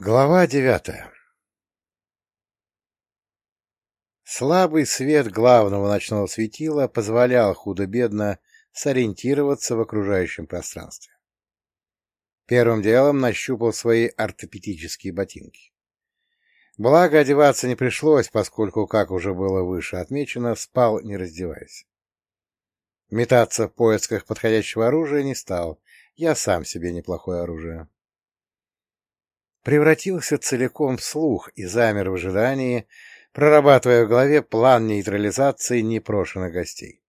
Глава девятая Слабый свет главного ночного светила позволял худо-бедно сориентироваться в окружающем пространстве. Первым делом нащупал свои ортопедические ботинки. Благо, одеваться не пришлось, поскольку, как уже было выше отмечено, спал, не раздеваясь. Метаться в поисках подходящего оружия не стал, я сам себе неплохое оружие превратился целиком в слух и замер в ожидании, прорабатывая в голове план нейтрализации непрошенных гостей.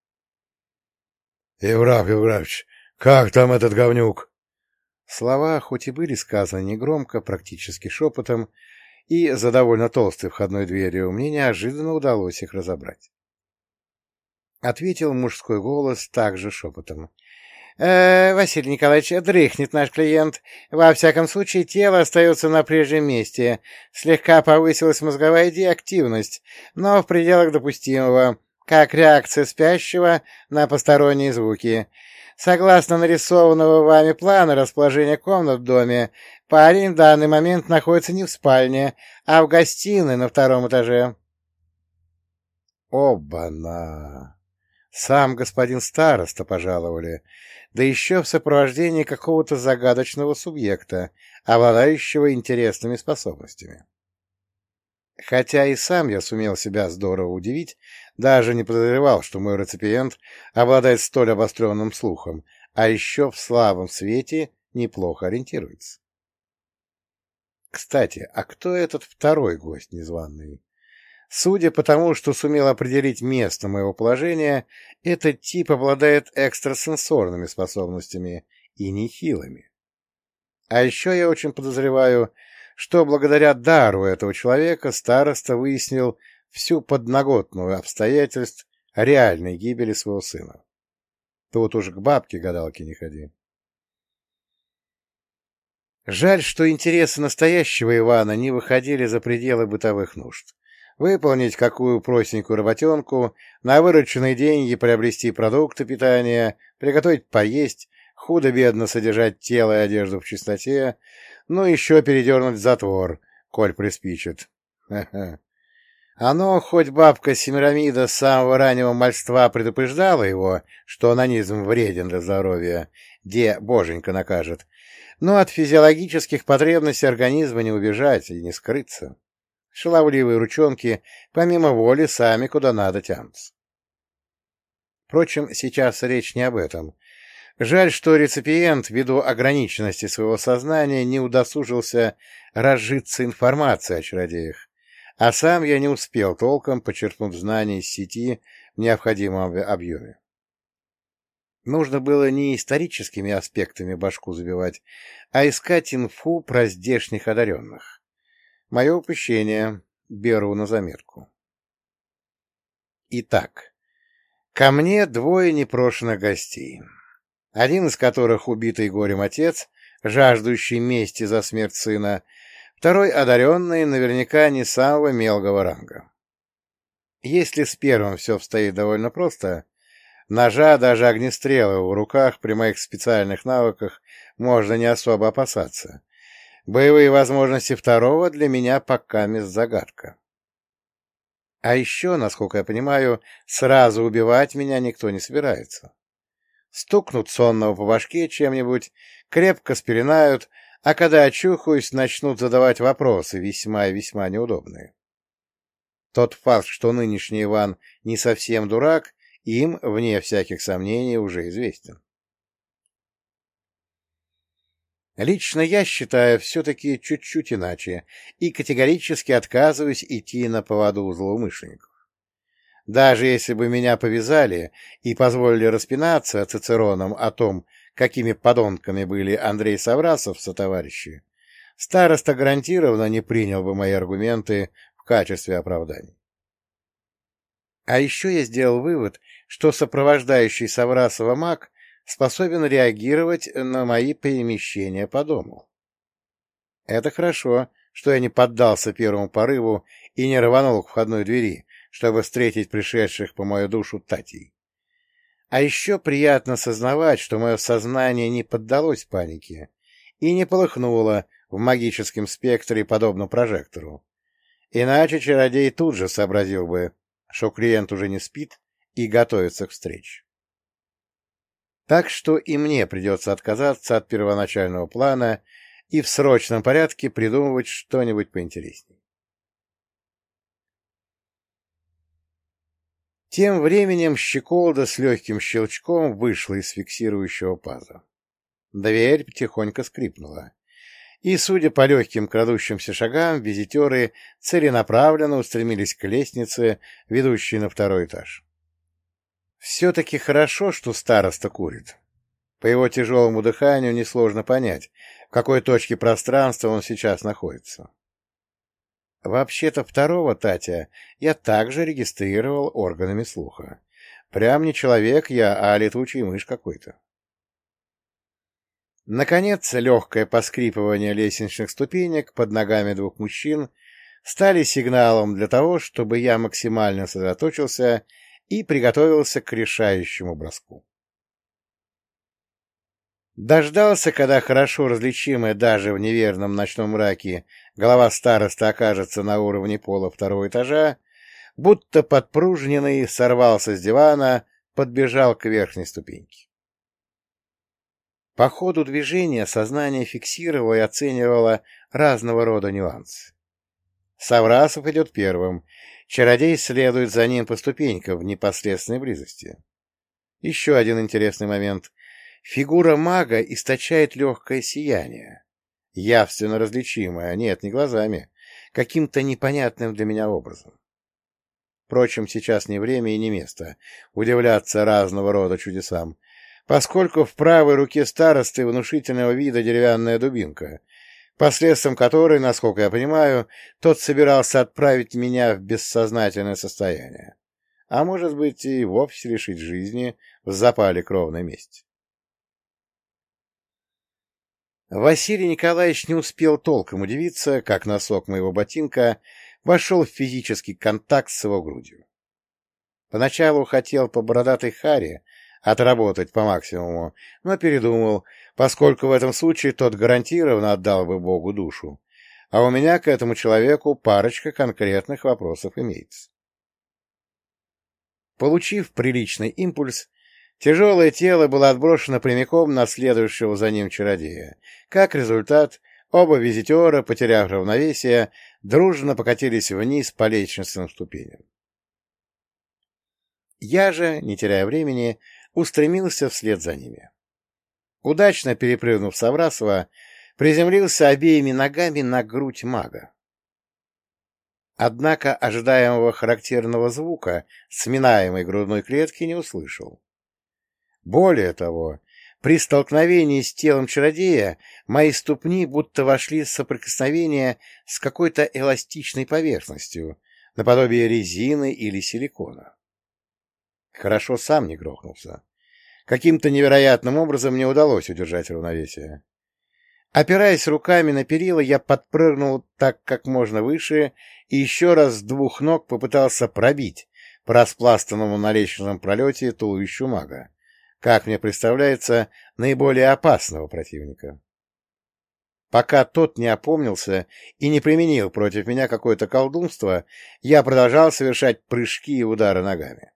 — Евграф Евграфович, как там этот говнюк? Слова, хоть и были сказаны негромко, практически шепотом, и за довольно толстой входной дверью, мне неожиданно удалось их разобрать. Ответил мужской голос также шепотом. Э, Василий Николаевич, дрыхнет наш клиент. Во всяком случае, тело остается на прежнем месте. Слегка повысилась мозговая деактивность, но в пределах допустимого, как реакция спящего на посторонние звуки. Согласно нарисованного вами плана расположения комнат в доме, парень в данный момент находится не в спальне, а в гостиной на втором этаже. Оба-на! Сам господин староста пожаловали да еще в сопровождении какого-то загадочного субъекта, обладающего интересными способностями. Хотя и сам я сумел себя здорово удивить, даже не подозревал, что мой реципиент обладает столь обостренным слухом, а еще в слабом свете неплохо ориентируется. Кстати, а кто этот второй гость незваный? Судя по тому, что сумел определить место моего положения, этот тип обладает экстрасенсорными способностями и нехилыми. А еще я очень подозреваю, что благодаря дару этого человека староста выяснил всю подноготную обстоятельств реальной гибели своего сына. Тут уж к бабке гадалки не ходи. Жаль, что интересы настоящего Ивана не выходили за пределы бытовых нужд выполнить какую простенькую работенку, на вырученные деньги приобрести продукты питания, приготовить поесть, худо-бедно содержать тело и одежду в чистоте, ну еще передернуть затвор, коль приспичит. Оно, хоть бабка Семирамида с самого раннего мальства предупреждала его, что анонизм вреден для здоровья, где боженька накажет, но от физиологических потребностей организма не убежать и не скрыться. Шаловливые ручонки, помимо воли, сами куда надо тянутся. Впрочем, сейчас речь не об этом. Жаль, что реципиент, ввиду ограниченности своего сознания, не удосужился разжиться информацией о чародеях, а сам я не успел толком почерпнуть знаний из сети в необходимом объеме. Нужно было не историческими аспектами башку забивать, а искать инфу про здешних одаренных. Мое упущение. Беру на заметку. Итак, ко мне двое непрошенных гостей. Один из которых убитый горем отец, жаждущий мести за смерть сына, второй одаренный, наверняка не самого мелкого ранга. Если с первым все обстоит довольно просто, ножа, даже огнестрела в руках при моих специальных навыках можно не особо опасаться, Боевые возможности второго для меня пока загадка. А еще, насколько я понимаю, сразу убивать меня никто не собирается. Стукнут сонного по башке чем-нибудь, крепко спеленают, а когда очухаюсь, начнут задавать вопросы весьма и весьма неудобные. Тот факт, что нынешний Иван не совсем дурак, им, вне всяких сомнений, уже известен. Лично я считаю все-таки чуть-чуть иначе и категорически отказываюсь идти на поводу у злоумышленников. Даже если бы меня повязали и позволили распинаться Цицероном о том, какими подонками были Андрей Саврасов со товарищи, староста гарантированно не принял бы мои аргументы в качестве оправданий. А еще я сделал вывод, что сопровождающий Саврасова маг способен реагировать на мои перемещения по дому. Это хорошо, что я не поддался первому порыву и не рванул к входной двери, чтобы встретить пришедших по мою душу Татей. А еще приятно сознавать, что мое сознание не поддалось панике и не полыхнуло в магическом спектре, подобно прожектору. Иначе чародей тут же сообразил бы, что клиент уже не спит и готовится к встрече. Так что и мне придется отказаться от первоначального плана и в срочном порядке придумывать что-нибудь поинтереснее. Тем временем щеколда с легким щелчком вышла из фиксирующего паза. Дверь тихонько скрипнула, и, судя по легким крадущимся шагам, визитеры целенаправленно устремились к лестнице, ведущей на второй этаж. Все-таки хорошо, что староста курит. По его тяжелому дыханию несложно понять, в какой точке пространства он сейчас находится. Вообще-то второго Татя я также регистрировал органами слуха. Прям не человек я, а летучий мышь какой-то. Наконец, легкое поскрипывание лестничных ступенек под ногами двух мужчин стали сигналом для того, чтобы я максимально сосредоточился и приготовился к решающему броску. Дождался, когда хорошо различимая даже в неверном ночном мраке голова староста окажется на уровне пола второго этажа, будто подпружненный сорвался с дивана, подбежал к верхней ступеньке. По ходу движения сознание фиксировало и оценивало разного рода нюансы. Саврасов идет первым, чародей следует за ним по ступенькам в непосредственной близости. Еще один интересный момент. Фигура мага источает легкое сияние, явственно различимое, нет, не глазами, каким-то непонятным для меня образом. Впрочем, сейчас не время и не место удивляться разного рода чудесам, поскольку в правой руке старосты внушительного вида деревянная дубинка, посредством которой, насколько я понимаю, тот собирался отправить меня в бессознательное состояние, а может быть и вовсе лишить жизни в запале кровной мести. Василий Николаевич не успел толком удивиться, как носок моего ботинка вошел в физический контакт с его грудью. Поначалу хотел по бородатой харе отработать по максимуму, но передумал, поскольку в этом случае тот гарантированно отдал бы Богу душу, а у меня к этому человеку парочка конкретных вопросов имеется. Получив приличный импульс, Тяжелое тело было отброшено прямиком на следующего за ним чародея. Как результат, оба визитера, потеряв равновесие, дружно покатились вниз по лестничным ступеням. Я же, не теряя времени, устремился вслед за ними. Удачно перепрыгнув Саврасова, приземлился обеими ногами на грудь мага. Однако ожидаемого характерного звука сминаемой грудной клетки не услышал. Более того, при столкновении с телом чародея мои ступни будто вошли в соприкосновение с какой-то эластичной поверхностью, наподобие резины или силикона. Хорошо сам не грохнулся. Каким-то невероятным образом мне удалось удержать равновесие. Опираясь руками на перила, я подпрыгнул так как можно выше и еще раз с двух ног попытался пробить по распластанному на лестничном пролете туловищу мага как мне представляется, наиболее опасного противника. Пока тот не опомнился и не применил против меня какое-то колдунство, я продолжал совершать прыжки и удары ногами.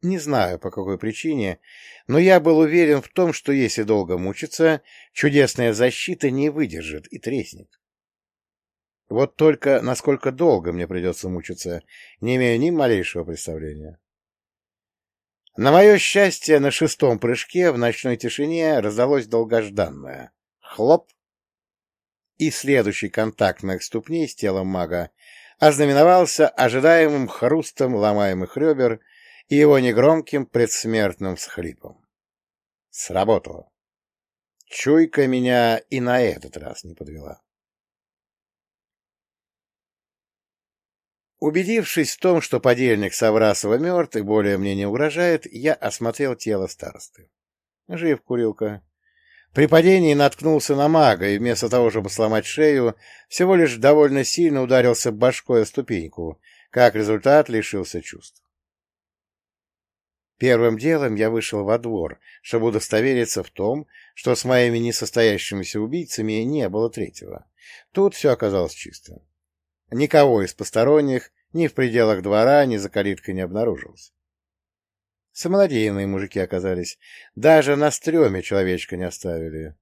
Не знаю, по какой причине, но я был уверен в том, что если долго мучиться, чудесная защита не выдержит и треснет. Вот только насколько долго мне придется мучиться, не имею ни малейшего представления. На мое счастье, на шестом прыжке в ночной тишине раздалось долгожданное. Хлоп! И следующий контакт моих ступней с телом мага ознаменовался ожидаемым хрустом ломаемых ребер и его негромким предсмертным всхлипом. Сработало. Чуйка меня и на этот раз не подвела. Убедившись в том, что подельник Саврасова мертв и более мне не угрожает, я осмотрел тело старосты. Жив курилка. При падении наткнулся на мага и вместо того, чтобы сломать шею, всего лишь довольно сильно ударился башкой о ступеньку, как результат лишился чувств. Первым делом я вышел во двор, чтобы удостовериться в том, что с моими несостоящимися убийцами не было третьего. Тут все оказалось чисто. Никого из посторонних ни в пределах двора, ни за калиткой не обнаружилось. Самонадеянные мужики оказались. Даже на стреме человечка не оставили.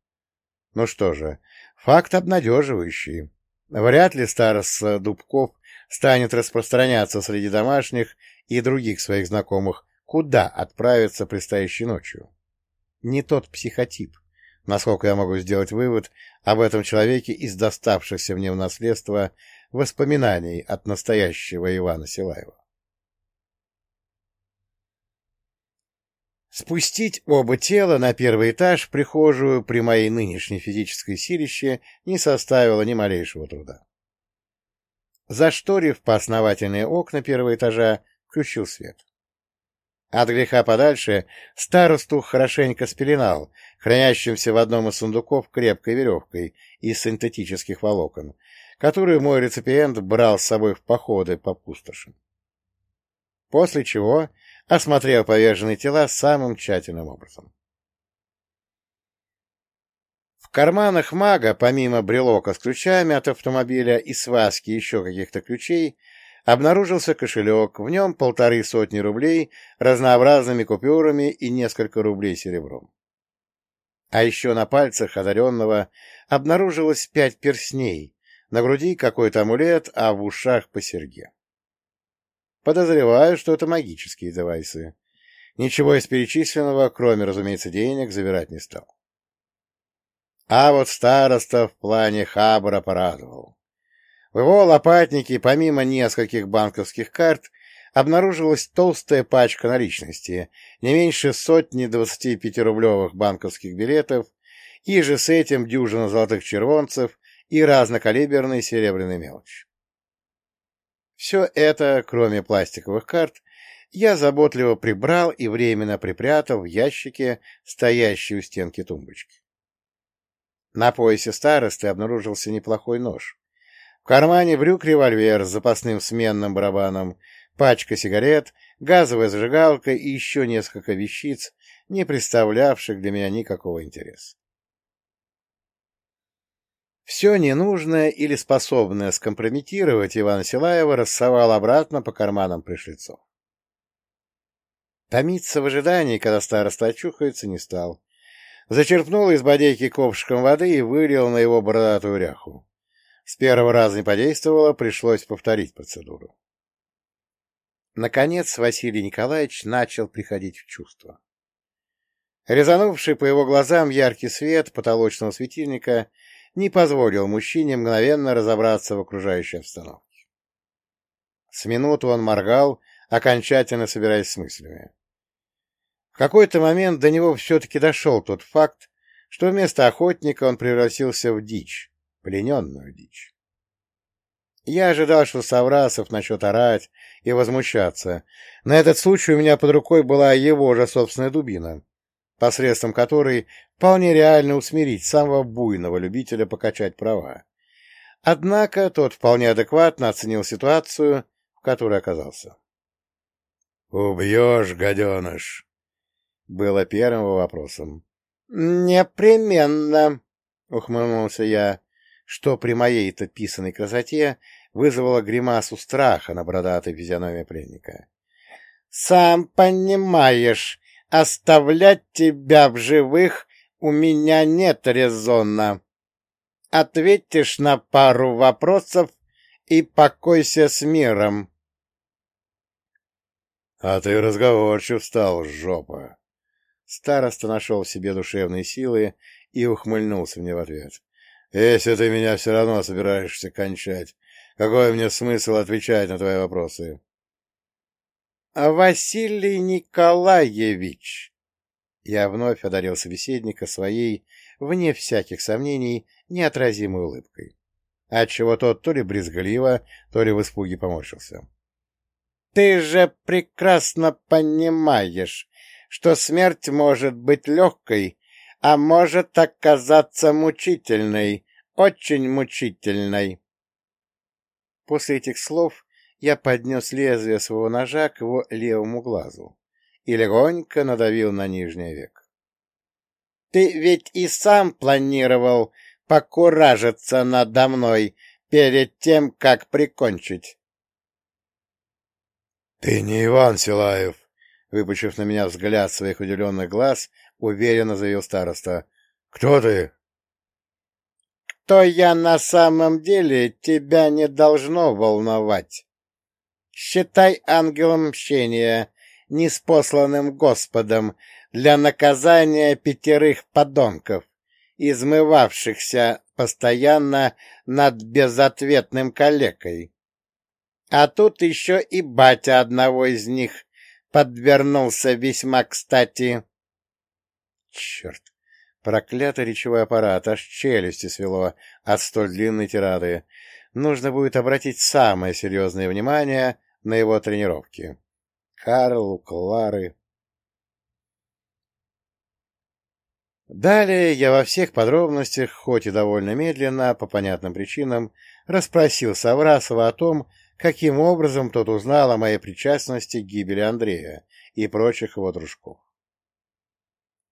Ну что же, факт обнадеживающий. Вряд ли староста Дубков станет распространяться среди домашних и других своих знакомых, куда отправиться предстоящей ночью. Не тот психотип, насколько я могу сделать вывод об этом человеке из доставшихся мне в наследство воспоминаний от настоящего Ивана Силаева. Спустить оба тела на первый этаж в прихожую при моей нынешней физической силище не составило ни малейшего труда. Зашторив поосновательные окна первого этажа, включил свет. От греха подальше старосту хорошенько спеленал, хранящимся в одном из сундуков крепкой веревкой из синтетических волокон, которую мой реципиент брал с собой в походы по пустошам. После чего осмотрел поверженные тела самым тщательным образом. В карманах мага, помимо брелока с ключами от автомобиля и связки еще каких-то ключей, обнаружился кошелек, в нем полторы сотни рублей разнообразными купюрами и несколько рублей серебром. А еще на пальцах одаренного обнаружилось пять перстней, на груди какой-то амулет, а в ушах по серьге. Подозреваю, что это магические девайсы. Ничего из перечисленного, кроме, разумеется, денег, забирать не стал. А вот староста в плане Хабара порадовал. В его лопатнике, помимо нескольких банковских карт, обнаружилась толстая пачка наличности, не меньше сотни 25-рублевых банковских билетов, и же с этим дюжина золотых червонцев и разнокалиберной серебряной мелочи. Все это, кроме пластиковых карт, я заботливо прибрал и временно припрятал в ящике, стоящей у стенки тумбочки. На поясе старосты обнаружился неплохой нож. В кармане брюк револьвер с запасным сменным барабаном, пачка сигарет, газовая зажигалка и еще несколько вещиц, не представлявших для меня никакого интереса. Все ненужное или способное скомпрометировать Ивана Силаева рассовал обратно по карманам пришлицов. Томиться в ожидании, когда староста очухается, не стал. Зачерпнул из бодейки ковшиком воды и вылил на его бородатую ряху. С первого раза не подействовало, пришлось повторить процедуру. Наконец Василий Николаевич начал приходить в чувство. Резанувший по его глазам яркий свет потолочного светильника — не позволил мужчине мгновенно разобраться в окружающей обстановке. С минуту он моргал, окончательно собираясь с мыслями. В какой-то момент до него все-таки дошел тот факт, что вместо охотника он превратился в дичь, плененную дичь. Я ожидал, что Саврасов начнет орать и возмущаться. На этот случай у меня под рукой была его же собственная дубина, посредством которой вполне реально усмирить самого буйного любителя покачать права. Однако тот вполне адекватно оценил ситуацию, в которой оказался. — Убьешь, гаденыш? — было первым вопросом. — Непременно, — ухмыльнулся я, что при моей-то писаной красоте вызвало гримасу страха на бородатой физиономии пленника. — Сам понимаешь, Оставлять тебя в живых у меня нет резона. Ответишь на пару вопросов и покойся с миром. — А ты разговорчив стал, жопа. Староста нашел в себе душевные силы и ухмыльнулся мне в ответ. — Если ты меня все равно собираешься кончать, какой мне смысл отвечать на твои вопросы? Василий Николаевич. Я вновь одарил собеседника своей, вне всяких сомнений, неотразимой улыбкой, отчего тот то ли брезгливо, то ли в испуге поморщился. — Ты же прекрасно понимаешь, что смерть может быть легкой, а может оказаться мучительной, очень мучительной. После этих слов я поднес лезвие своего ножа к его левому глазу и легонько надавил на нижний век. — Ты ведь и сам планировал покуражиться надо мной перед тем, как прикончить. — Ты не Иван Силаев, — выпучив на меня взгляд своих удивленных глаз, уверенно заявил староста. — Кто ты? — Кто я на самом деле, тебя не должно волновать. Считай ангелом мщения, неспосланным Господом, для наказания пятерых подонков, измывавшихся постоянно над безответным калекой. А тут еще и батя одного из них подвернулся весьма кстати. Черт! Проклятый речевой аппарат, аж челюсти свело от столь длинной тирады. Нужно будет обратить самое серьезное внимание на его тренировки. Карл, Клары... Далее я во всех подробностях, хоть и довольно медленно, по понятным причинам, расспросил Саврасова о том, каким образом тот узнал о моей причастности к гибели Андрея и прочих его дружков.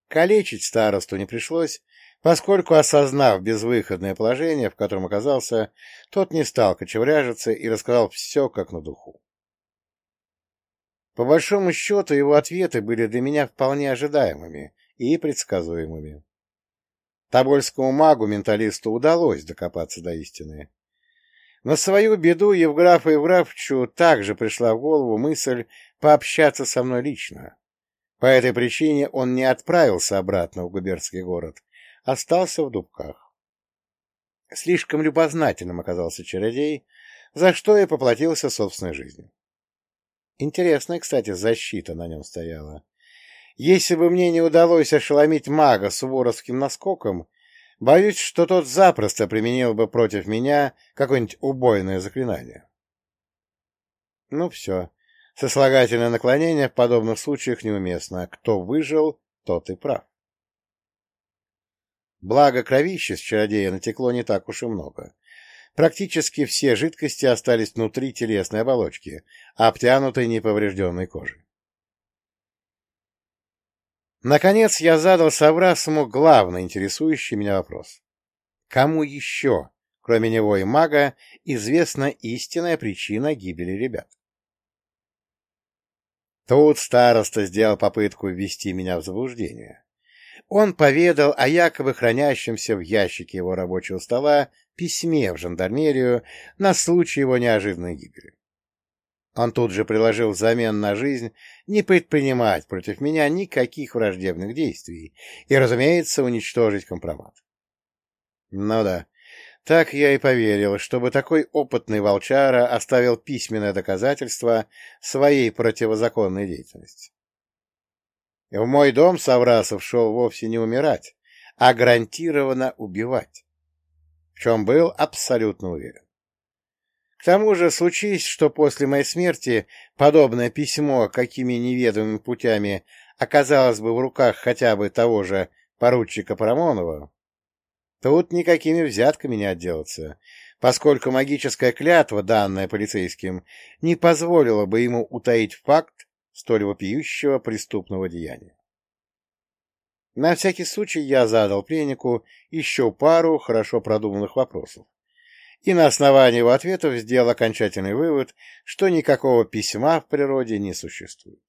Калечить старосту не пришлось, поскольку, осознав безвыходное положение, в котором оказался, тот не стал кочевряжиться и рассказал все как на духу. По большому счету, его ответы были для меня вполне ожидаемыми и предсказуемыми. Тобольскому магу-менталисту удалось докопаться до истины. На свою беду Евграфу Евграфовичу также пришла в голову мысль пообщаться со мной лично. По этой причине он не отправился обратно в губернский город, остался в Дубках. Слишком любознательным оказался чародей, за что и поплатился собственной жизнью. Интересная, кстати, защита на нем стояла. Если бы мне не удалось ошеломить мага с воровским наскоком, боюсь, что тот запросто применил бы против меня какое-нибудь убойное заклинание. Ну все. Сослагательное наклонение в подобных случаях неуместно. Кто выжил, тот и прав. Благо кровища с чародея натекло не так уж и много. Практически все жидкости остались внутри телесной оболочки, обтянутой неповрежденной кожей. Наконец я задал Саврасому главный интересующий меня вопрос. Кому еще, кроме него и мага, известна истинная причина гибели ребят? Тут староста сделал попытку ввести меня в заблуждение. Он поведал о якобы хранящемся в ящике его рабочего стола письме в жандармерию на случай его неожиданной гибели. Он тут же приложил взамен на жизнь не предпринимать против меня никаких враждебных действий и, разумеется, уничтожить компромат. Ну да, так я и поверил, чтобы такой опытный волчара оставил письменное доказательство своей противозаконной деятельности. В мой дом Саврасов шел вовсе не умирать, а гарантированно убивать, в чем был абсолютно уверен. К тому же, случись, что после моей смерти подобное письмо какими неведомыми путями оказалось бы в руках хотя бы того же поручика Парамонова, тут никакими взятками не отделаться, поскольку магическая клятва, данная полицейским, не позволила бы ему утаить факт столь вопиющего преступного деяния. На всякий случай я задал пленнику еще пару хорошо продуманных вопросов и на основании его ответов сделал окончательный вывод, что никакого письма в природе не существует.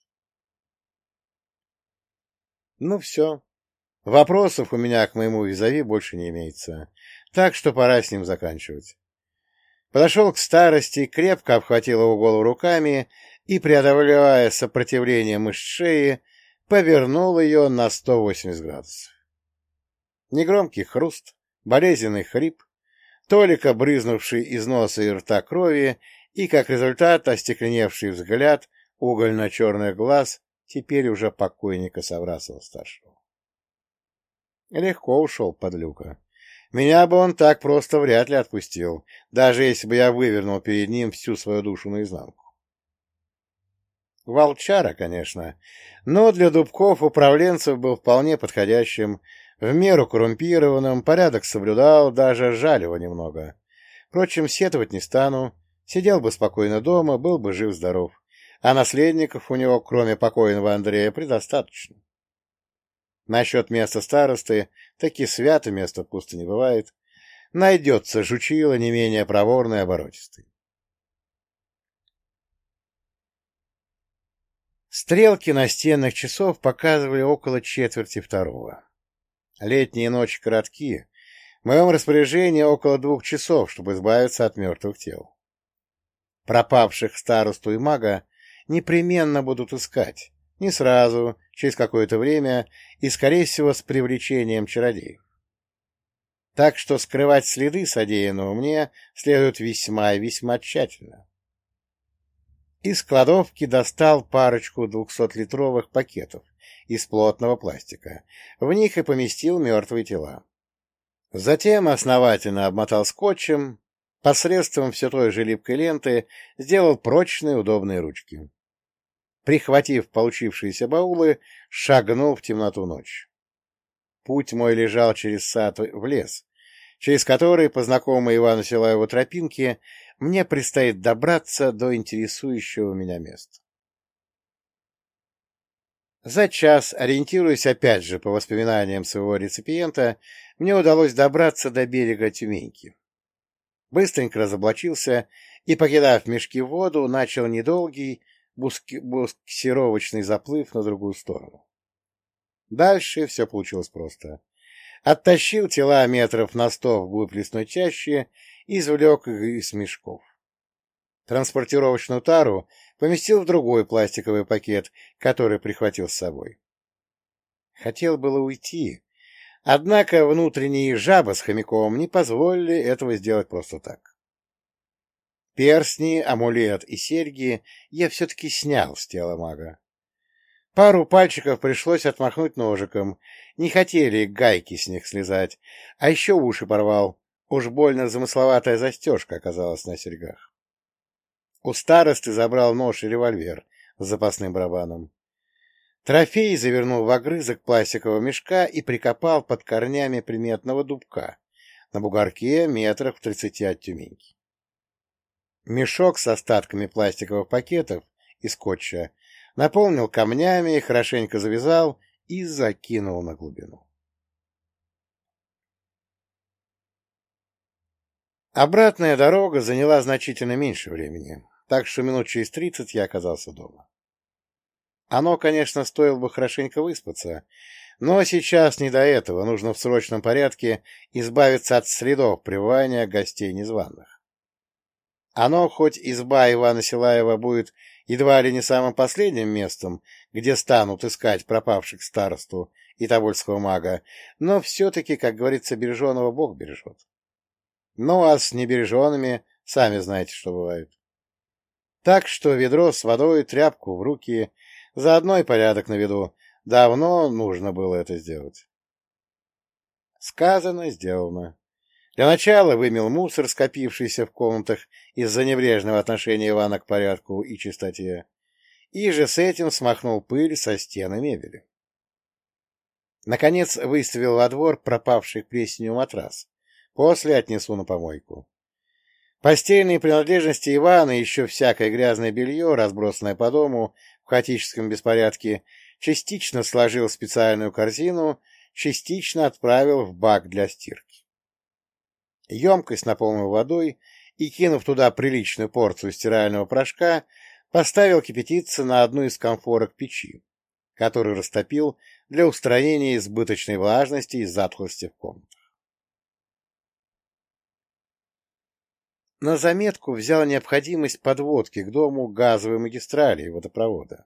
Ну все. Вопросов у меня к моему визави больше не имеется, так что пора с ним заканчивать. Подошел к старости, крепко обхватил его голову руками и, преодолевая сопротивление мышц шеи, повернул ее на 180 градусов. Негромкий хруст, болезненный хрип, Толика, брызнувший из носа и рта крови, и, как результат, остекленевший взгляд угольно-черных глаз теперь уже покойника Саврасова-старшего. Легко ушел под люка. Меня бы он так просто вряд ли отпустил, даже если бы я вывернул перед ним всю свою душу наизнанку. Волчара, конечно, но для дубков управленцев был вполне подходящим в меру коррумпированным, порядок соблюдал, даже жаль его немного. Впрочем, сетовать не стану, сидел бы спокойно дома, был бы жив-здоров. а наследников у него, кроме покойного Андрея, предостаточно. Насчет места старосты, таки свято место пусто не бывает, найдется жучило не менее проворный и оборотистый. Стрелки настенных часов показывали около четверти второго. Летние ночи коротки. В моем распоряжении около двух часов, чтобы избавиться от мертвых тел. Пропавших старосту и мага непременно будут искать. Не сразу, через какое-то время и, скорее всего, с привлечением чародеев. Так что скрывать следы содеянного мне следует весьма и весьма тщательно. Из кладовки достал парочку двухсотлитровых пакетов из плотного пластика. В них и поместил мертвые тела. Затем основательно обмотал скотчем, посредством все той же липкой ленты сделал прочные удобные ручки. Прихватив получившиеся баулы, шагнул в темноту ночь. Путь мой лежал через сад в лес, через который, по знакомой Ивану Силаеву тропинке, мне предстоит добраться до интересующего меня места. За час, ориентируясь опять же по воспоминаниям своего реципиента, мне удалось добраться до берега Тюменьки. Быстренько разоблачился и, покидав мешки воду, начал недолгий буксировочный заплыв на другую сторону. Дальше все получилось просто. Оттащил тела метров на сто вглубь лесной чащи извлек их из мешков. Транспортировочную тару поместил в другой пластиковый пакет, который прихватил с собой. Хотел было уйти, однако внутренние жаба с хомяком не позволили этого сделать просто так. Перстни, амулет и серьги я все-таки снял с тела мага. Пару пальчиков пришлось отмахнуть ножиком, не хотели гайки с них слезать, а еще уши порвал, Уж больно замысловатая застежка оказалась на серьгах. У старосты забрал нож и револьвер с запасным барабаном. Трофей завернул в огрызок пластикового мешка и прикопал под корнями приметного дубка на бугорке метрах в тридцати от Тюменьки. Мешок с остатками пластиковых пакетов и скотча наполнил камнями, хорошенько завязал и закинул на глубину. Обратная дорога заняла значительно меньше времени, так что минут через тридцать я оказался дома. Оно, конечно, стоило бы хорошенько выспаться, но сейчас не до этого, нужно в срочном порядке избавиться от следов пребывания гостей незваных. Оно, хоть изба Ивана Силаева будет едва ли не самым последним местом, где станут искать пропавших старосту и тобольского мага, но все-таки, как говорится, береженого Бог бережет. Ну, а с небереженными сами знаете, что бывает. Так что ведро с водой, тряпку в руки, заодно и порядок на виду. Давно нужно было это сделать. Сказано, сделано. Для начала вымел мусор, скопившийся в комнатах из-за небрежного отношения Ивана к порядку и чистоте, и же с этим смахнул пыль со стены мебели. Наконец выставил во двор пропавший плесенью матрас, После отнесу на помойку. Постельные принадлежности Ивана и еще всякое грязное белье, разбросанное по дому в хаотическом беспорядке, частично сложил в специальную корзину, частично отправил в бак для стирки. Емкость наполнил водой и, кинув туда приличную порцию стирального порошка, поставил кипятиться на одну из конфорок печи, который растопил для устранения избыточной влажности и затхлости в комнатах. На заметку взял необходимость подводки к дому газовой магистрали и водопровода.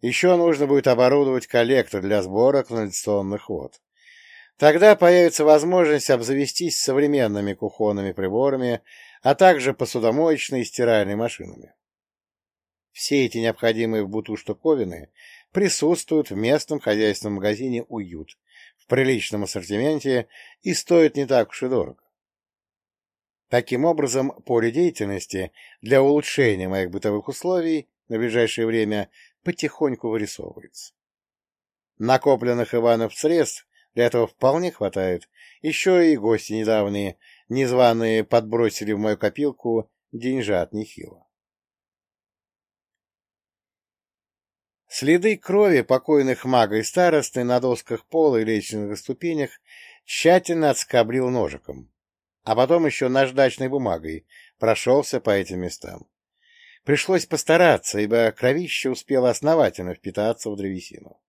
Еще нужно будет оборудовать коллектор для сбора канализационных вод. Тогда появится возможность обзавестись современными кухонными приборами, а также посудомоечной и стиральной машинами. Все эти необходимые в буту штуковины присутствуют в местном хозяйственном магазине «Уют» в приличном ассортименте и стоят не так уж и дорого. Таким образом, поле деятельности для улучшения моих бытовых условий на ближайшее время потихоньку вырисовывается. Накопленных Иванов средств для этого вполне хватает. Еще и гости недавние, незваные, подбросили в мою копилку деньжат нехило. Следы крови покойных мага и старосты на досках пола и лестничных ступенях тщательно отскоблил ножиком, а потом еще наждачной бумагой прошелся по этим местам. Пришлось постараться, ибо кровище успело основательно впитаться в древесину.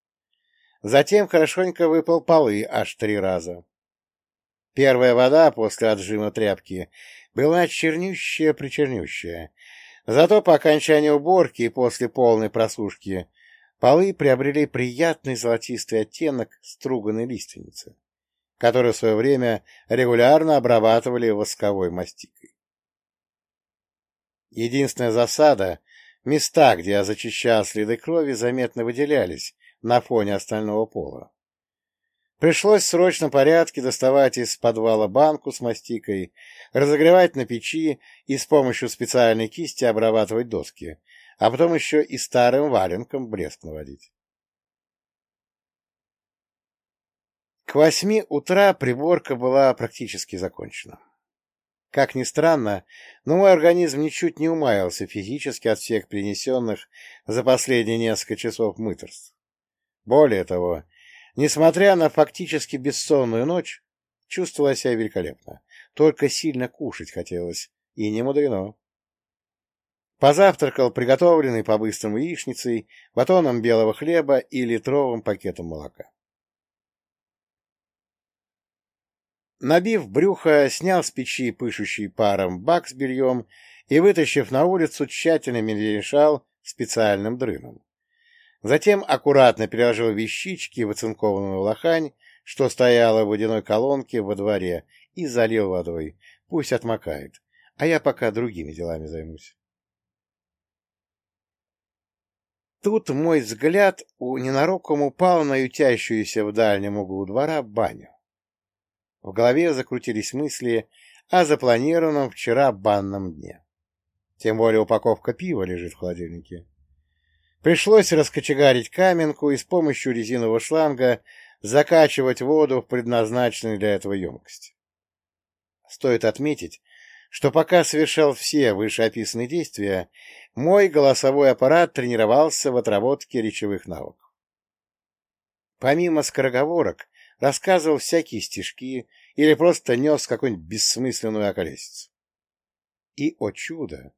Затем хорошенько выпал полы аж три раза. Первая вода после отжима тряпки была чернющая-причернющая, зато по окончании уборки и после полной просушки полы приобрели приятный золотистый оттенок струганной лиственницы, которую в свое время регулярно обрабатывали восковой мастикой. Единственная засада — места, где я зачищал следы крови, заметно выделялись на фоне остального пола. Пришлось в срочном порядке доставать из подвала банку с мастикой, разогревать на печи и с помощью специальной кисти обрабатывать доски, а потом еще и старым валенком блеск наводить. К восьми утра приборка была практически закончена. Как ни странно, но мой организм ничуть не умаялся физически от всех принесенных за последние несколько часов мыторств. Более того, несмотря на фактически бессонную ночь, чувствовала себя великолепно. Только сильно кушать хотелось, и не мудрено. Позавтракал приготовленный по-быстрому яичницей, батоном белого хлеба и литровым пакетом молока. Набив брюхо, снял с печи пышущий паром бак с бельем и, вытащив на улицу, тщательно перемешал специальным дрыном. Затем аккуратно переложил вещички в оцинкованную лохань, что стояла в водяной колонке во дворе, и залил водой. Пусть отмокает, а я пока другими делами займусь. Тут мой взгляд у ненароком упал на ютящуюся в дальнем углу двора баню. В голове закрутились мысли о запланированном вчера банном дне. Тем более упаковка пива лежит в холодильнике. Пришлось раскочегарить каменку и с помощью резинового шланга закачивать воду в предназначенную для этого емкость. Стоит отметить, что пока совершал все вышеописанные действия, мой голосовой аппарат тренировался в отработке речевых навыков. Помимо скороговорок, рассказывал всякие стишки или просто нес какую-нибудь бессмысленную околесицу. И, о чудо!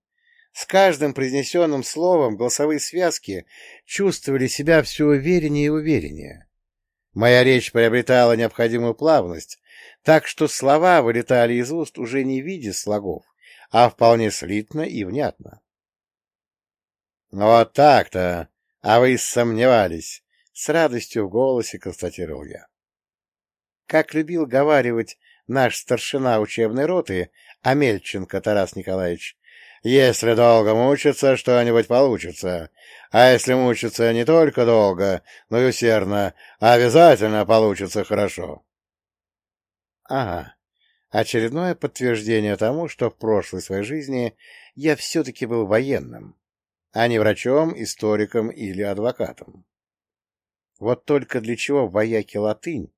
С каждым произнесенным словом голосовые связки чувствовали себя все увереннее и увереннее. Моя речь приобретала необходимую плавность, так что слова вылетали из уст уже не в виде слогов, а вполне слитно и внятно. «Вот так-то! А вы сомневались!» — с радостью в голосе констатировал я. Как любил говаривать наш старшина учебной роты, Амельченко Тарас Николаевич, если долго мучиться, что-нибудь получится. А если мучиться не только долго, но и усердно, обязательно получится хорошо. Ага. Очередное подтверждение тому, что в прошлой своей жизни я все-таки был военным, а не врачом, историком или адвокатом. Вот только для чего вояки латынь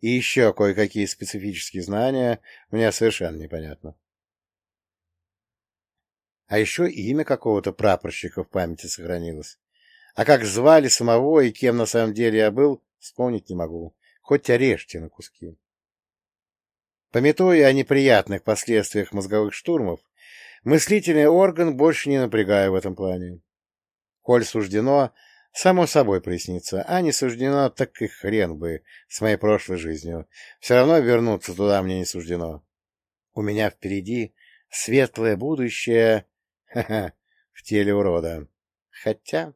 и еще кое-какие специфические знания мне совершенно непонятно. А еще имя какого-то прапорщика в памяти сохранилось. А как звали самого и кем на самом деле я был, вспомнить не могу. Хоть орежьте на куски. Пометуя о неприятных последствиях мозговых штурмов, мыслительный орган больше не напрягаю в этом плане. Коль суждено, Само собой прояснится, а не суждено, так и хрен бы с моей прошлой жизнью. Все равно вернуться туда мне не суждено. У меня впереди светлое будущее ха-ха, в теле урода. Хотя...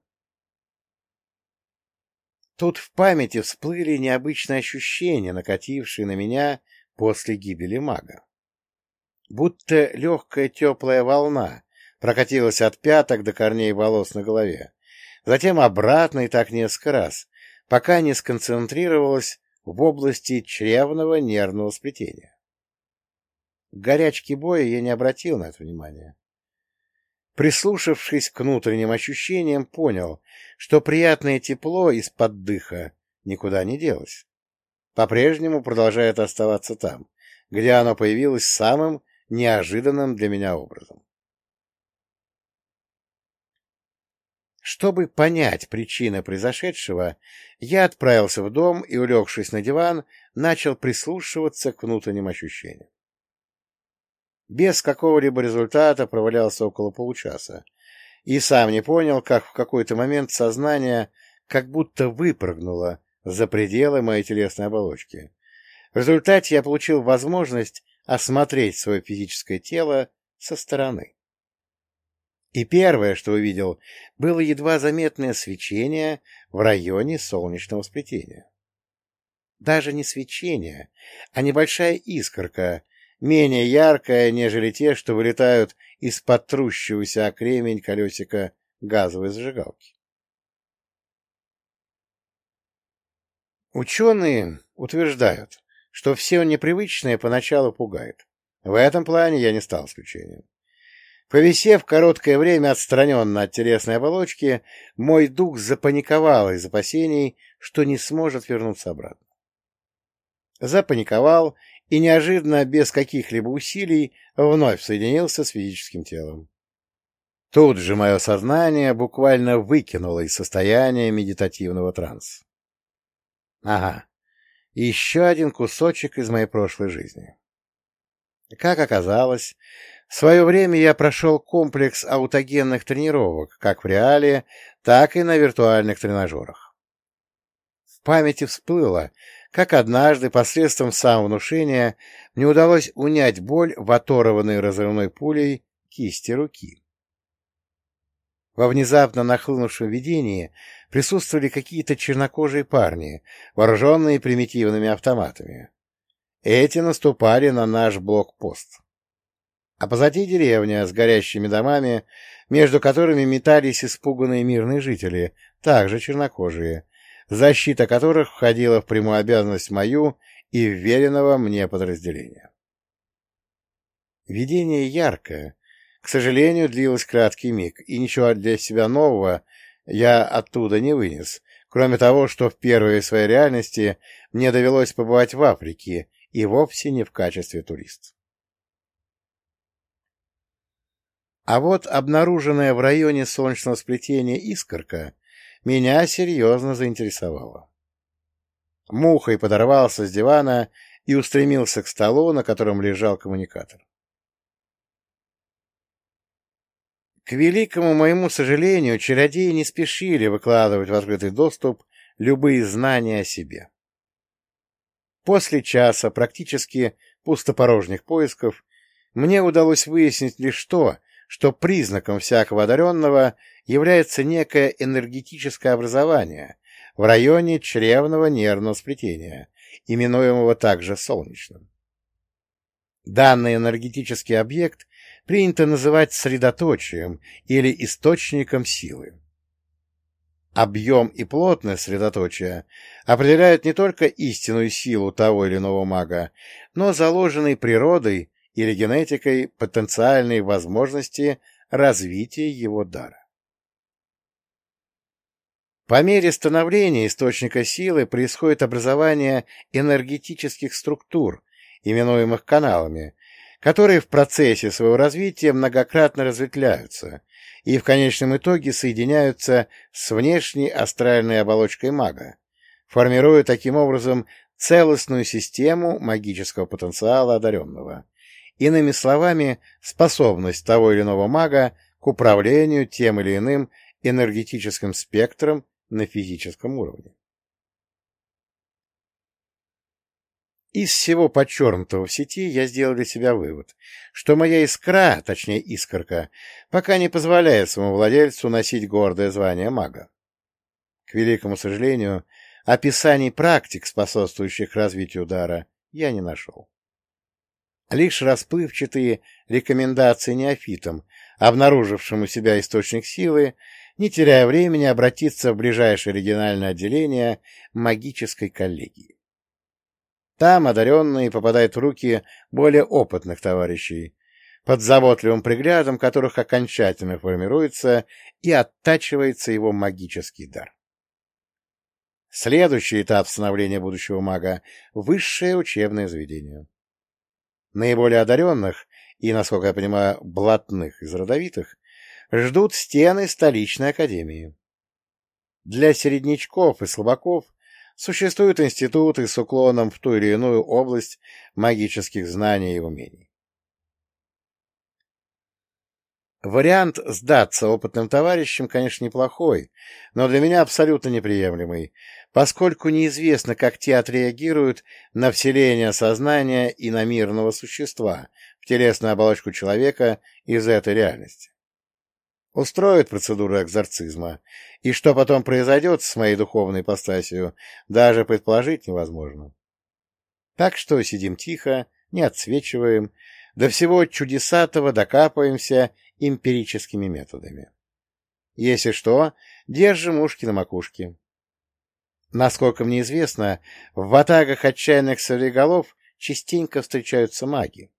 Тут в памяти всплыли необычные ощущения, накатившие на меня после гибели мага. Будто легкая теплая волна прокатилась от пяток до корней волос на голове, затем обратно и так несколько раз, пока не сконцентрировалась в области чревного нервного сплетения. Горячки боя я не обратил на это внимания. Прислушавшись к внутренним ощущениям, понял, что приятное тепло из-под дыха никуда не делось. По-прежнему продолжает оставаться там, где оно появилось самым неожиданным для меня образом. Чтобы понять причины произошедшего, я отправился в дом и, улегшись на диван, начал прислушиваться к внутренним ощущениям. Без какого-либо результата провалялся около получаса, и сам не понял, как в какой-то момент сознание как будто выпрыгнуло за пределы моей телесной оболочки. В результате я получил возможность осмотреть свое физическое тело со стороны. И первое, что увидел, было едва заметное свечение в районе солнечного сплетения. Даже не свечение, а небольшая искорка, менее яркая, нежели те, что вылетают из-под трущегося о кремень колесика газовой зажигалки. Ученые утверждают, что все непривычное поначалу пугает. В этом плане я не стал исключением. Повисев короткое время отстраненно от телесной оболочки, мой дух запаниковал из опасений, что не сможет вернуться обратно. Запаниковал и неожиданно, без каких-либо усилий, вновь соединился с физическим телом. Тут же мое сознание буквально выкинуло из состояния медитативного транса. Ага, еще один кусочек из моей прошлой жизни. Как оказалось, в свое время я прошел комплекс аутогенных тренировок как в реале, так и на виртуальных тренажерах. В памяти всплыло, как однажды посредством самовнушения мне удалось унять боль в оторванной разрывной пулей кисти руки. Во внезапно нахлынувшем видении присутствовали какие-то чернокожие парни, вооруженные примитивными автоматами. Эти наступали на наш блокпост. А позади деревня с горящими домами, между которыми метались испуганные мирные жители, также чернокожие, защита которых входила в прямую обязанность мою и вверенного мне подразделения. Видение яркое, к сожалению, длилось краткий миг, и ничего для себя нового я оттуда не вынес, кроме того, что в первой своей реальности мне довелось побывать в Африке, и вовсе не в качестве туриста. А вот обнаруженная в районе солнечного сплетения искорка меня серьезно заинтересовала. Мухой подорвался с дивана и устремился к столу, на котором лежал коммуникатор. К великому моему сожалению, чародеи не спешили выкладывать в открытый доступ любые знания о себе. После часа практически пустопорожних поисков мне удалось выяснить лишь то, что признаком всякого одаренного является некое энергетическое образование в районе чревного нервного сплетения, именуемого также солнечным. Данный энергетический объект принято называть средоточием или источником силы. Объем и плотность средоточия определяют не только истинную силу того или иного мага, но заложенные природой или генетикой потенциальные возможности развития его дара. По мере становления источника силы происходит образование энергетических структур, именуемых каналами, которые в процессе своего развития многократно разветвляются и в конечном итоге соединяются с внешней астральной оболочкой мага, формируя таким образом целостную систему магического потенциала одаренного. Иными словами, способность того или иного мага к управлению тем или иным энергетическим спектром на физическом уровне. Из всего подчеркнутого в сети я сделал для себя вывод, что моя искра, точнее искорка, пока не позволяет своему владельцу носить гордое звание мага. К великому сожалению, описаний практик, способствующих развитию дара, я не нашел. Лишь расплывчатые рекомендации неофитам, обнаружившим у себя источник силы, не теряя времени обратиться в ближайшее региональное отделение магической коллегии. Там одаренные попадают в руки более опытных товарищей, под заботливым приглядом которых окончательно формируется и оттачивается его магический дар. Следующий этап становления будущего мага — высшее учебное заведение. Наиболее одаренных и, насколько я понимаю, блатных из родовитых ждут стены столичной академии. Для середнячков и слабаков существуют институты с уклоном в ту или иную область магических знаний и умений. Вариант сдаться опытным товарищам, конечно, неплохой, но для меня абсолютно неприемлемый, поскольку неизвестно, как те отреагируют на вселение сознания и на мирного существа в телесную оболочку человека из этой реальности. Устроят процедуру экзорцизма, и что потом произойдет с моей духовной ипостасью, даже предположить невозможно. Так что сидим тихо, не отсвечиваем, до всего чудесатого докапываемся эмпирическими методами. Если что, держим ушки на макушке. Насколько мне известно, в ватагах отчаянных сорвиголов частенько встречаются маги.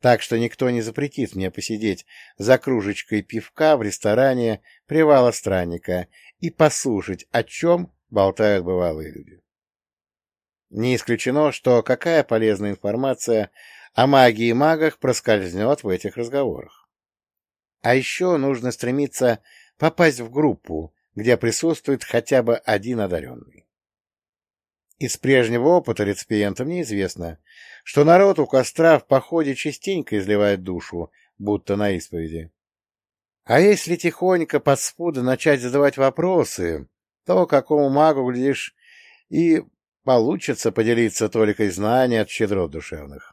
Так что никто не запретит мне посидеть за кружечкой пивка в ресторане «Привала странника» и послушать, о чем болтают бывалые люди. Не исключено, что какая полезная информация о магии и магах проскользнет в этих разговорах. А еще нужно стремиться попасть в группу, где присутствует хотя бы один одаренный. Из прежнего опыта реципиента мне известно, что народ у костра в походе частенько изливает душу, будто на исповеди. А если тихонько под спуды начать задавать вопросы, то какому магу, глядишь, и получится поделиться толикой знаний от щедрот душевных.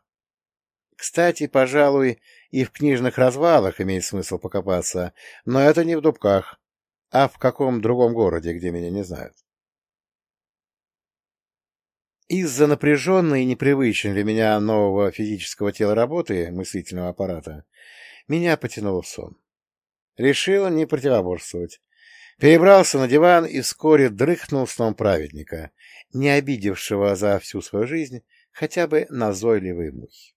Кстати, пожалуй, и в книжных развалах имеет смысл покопаться, но это не в Дубках, а в каком другом городе, где меня не знают. Из-за напряженной и непривычной для меня нового физического тела работы мыслительного аппарата меня потянуло в сон. Решил не противоборствовать. Перебрался на диван и вскоре дрыхнул сном праведника, не обидевшего за всю свою жизнь хотя бы назойливые мухи.